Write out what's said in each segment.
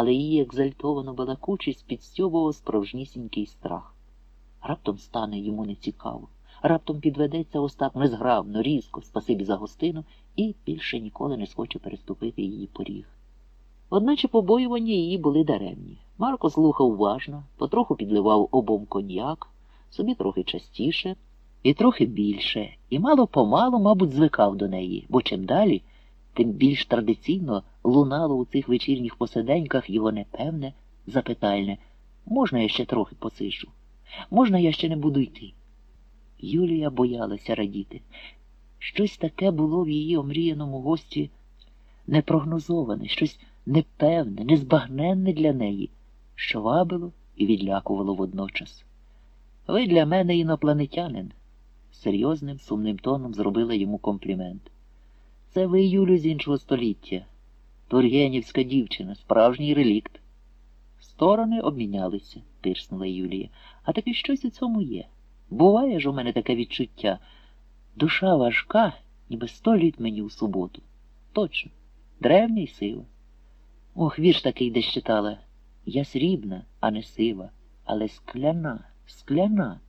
але її екзальтовану балакучість підстьобував справжнісінький страх. Раптом стане йому нецікаво. Раптом підведеться Остап незграбно, різко, спасибі за гостину, і більше ніколи не схоче переступити її поріг. Одначе побоювання її були даремні. Марко слухав уважно, потроху підливав обом коньяк, собі трохи частіше і трохи більше, і мало помалу, мабуть, звикав до неї, бо чим далі, тим більш традиційно лунало у цих вечірніх посиденьках його непевне, запитальне можна я ще трохи посиджу? Можна я ще не буду йти? Юлія боялася радіти. Щось таке було в її омріяному гості непрогнозоване, щось непевне, незбагненне для неї, що вабило і відлякувало водночас. Ви для мене інопланетянин, серйозним сумним тоном зробила йому комплімент. Це ви, Юлю, з іншого століття, Тургенівська дівчина, справжній релікт. Сторони обмінялися, пирснула Юлія, а таки щось у цьому є. Буває ж у мене таке відчуття. Душа важка, ніби сто літ мені у суботу. Точно, древня й сила. Ох, вірш такий десь читала. Я срібна, а не сива, але скляна, скляна.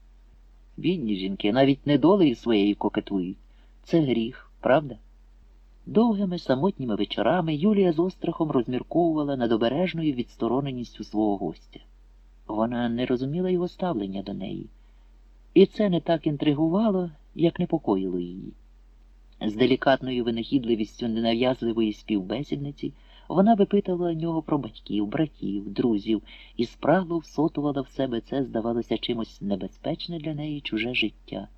Бідні жінки навіть недолею своєю кокетують. Це гріх, правда? Довгими самотніми вечорами Юлія з острахом розмірковувала над обережною відстороненістю свого гостя. Вона не розуміла його ставлення до неї, і це не так інтригувало, як непокоїло її. З делікатною винахідливістю ненав'язливої співбесідниці вона випитувала нього про батьків, братів, друзів і спрагло всотувала в себе це, здавалося, чимось небезпечне для неї чуже життя,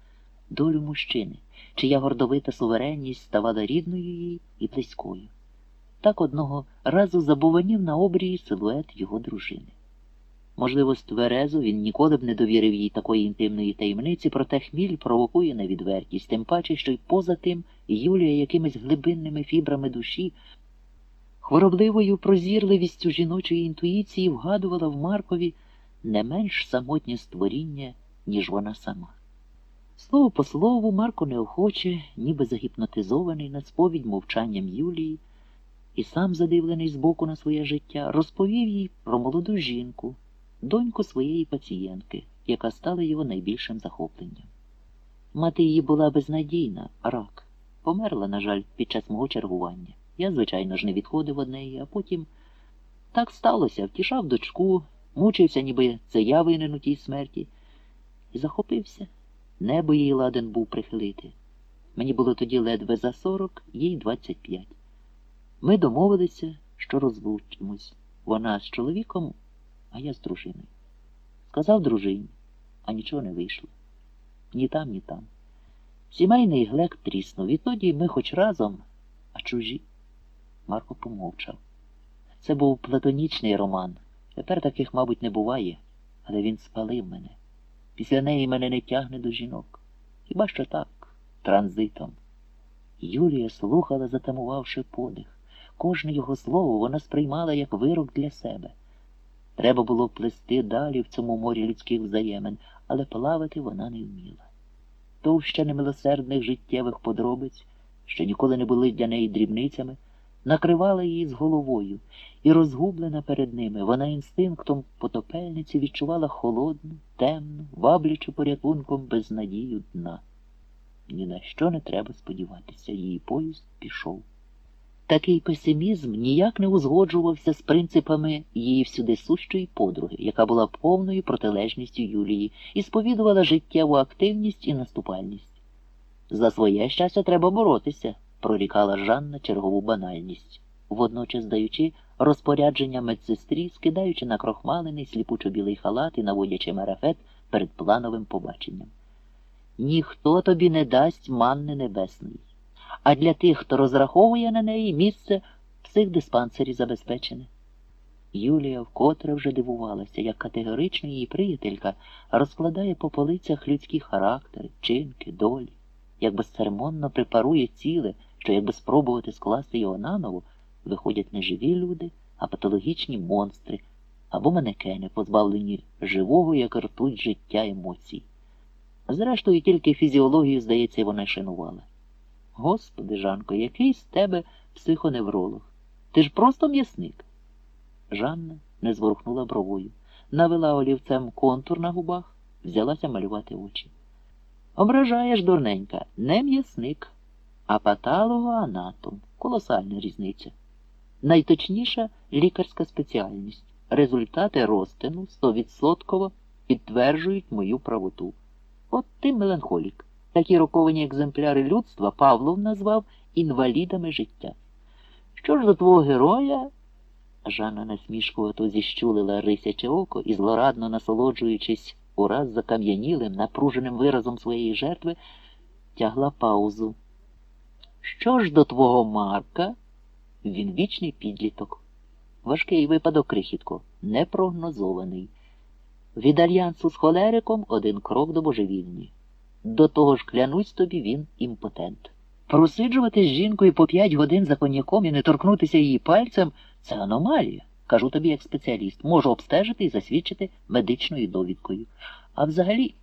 долю мужчини, чия гордовита суверенність ставала рідною їй і близькою. Так одного разу забуванів на обрії силует його дружини. Можливо, з тверезу він ніколи б не довірив їй такої інтимної таємниці, проте хміль провокує на відвертість, тим паче, що й поза тим Юлія якимись глибинними фібрами душі, хворобливою прозірливістю жіночої інтуїції вгадувала в Маркові не менш самотнє створіння, ніж вона сама. Слово по слову, Марко неохоче, ніби загіпнотизований на сповідь мовчанням Юлії, і сам задивлений збоку на своє життя, розповів їй про молоду жінку доньку своєї пацієнтки, яка стала його найбільшим захопленням. Мати її була безнадійна, рак. Померла, на жаль, під час мого чергування. Я, звичайно ж, не відходив від неї, а потім так сталося, втішав дочку, мучився, ніби це я винен у тій смерті, і захопився. Небо їй ладен був прихилити. Мені було тоді ледве за сорок, їй двадцять п'ять. Ми домовилися, що розлучимось. Вона з чоловіком а я з дружиною. Сказав дружині, а нічого не вийшло. Ні там, ні там. Сімейний глек тріснув. Відтоді ми хоч разом, а чужі. Марко помовчав. Це був платонічний роман. Тепер таких, мабуть, не буває, але він спалив мене. Після неї мене не тягне до жінок. Хіба що так, транзитом. Юлія слухала, затамувавши подих. Кожне його слово вона сприймала як вирок для себе. Треба було плести далі в цьому морі людських взаємин, але плавати вона не вміла. Товща немилосердних життєвих подробиць, що ніколи не були для неї дрібницями, накривала її з головою, і, розгублена перед ними, вона інстинктом потопельниці відчувала холодну, темну, ваблячу порятунком безнадію дна. Ні на що не треба сподіватися, її поїзд пішов. Такий песимізм ніяк не узгоджувався з принципами її всюди сущої подруги, яка була повною протилежністю Юлії і сповідувала життєву активність і наступальність. За своє щастя треба боротися, прорікала Жанна чергову банальність, водночас даючи розпорядження медсестрі, скидаючи на крохмалений сліпучо білий халат і наводячи марафет перед плановим побаченням. Ніхто тобі не дасть манни небесної а для тих, хто розраховує на неї, місце в психдиспансері забезпечене. Юлія вкотре вже дивувалася, як категорично її приятелька розкладає по полицях людські характери, чинки, долі, як безцеремонно припарує ціле, що якби спробувати скласти його наново, виходять не живі люди, а патологічні монстри або манекени, позбавлені живого, як ртуть життя емоцій. Зрештою, тільки фізіологію, здається, вона шанувала. Господи, Жанко, який з тебе психоневролог? Ти ж просто м'ясник. Жанна не зворухнула бровою, навела олівцем контур на губах, взялася малювати очі. Ображаєш, дурненька, не м'ясник, а патологоанатом. Колосальна різниця. Найточніша лікарська спеціальність. Результати розтину стовідсотково підтверджують мою правоту. От ти меланхолік. Такі роковані екземпляри людства Павлов назвав інвалідами життя. Що ж до твого героя? Жанна насмішкувато зіщулила рисяче око і, злорадно насолоджуючись ураз закам'янілим, напруженим виразом своєї жертви, тягла паузу. Що ж до твого Марка? Він вічний підліток. Важкий випадок крихітко, непрогнозований. Від альянсу з холериком один крок до божевільні. До того ж, клянусь тобі, він імпотент. Просиджувати з жінкою по п'ять годин за коньяком і не торкнутися її пальцем це аномалія. Кажу тобі як спеціаліст, можу обстежити і засвідчити медичною довідкою. А взагалі,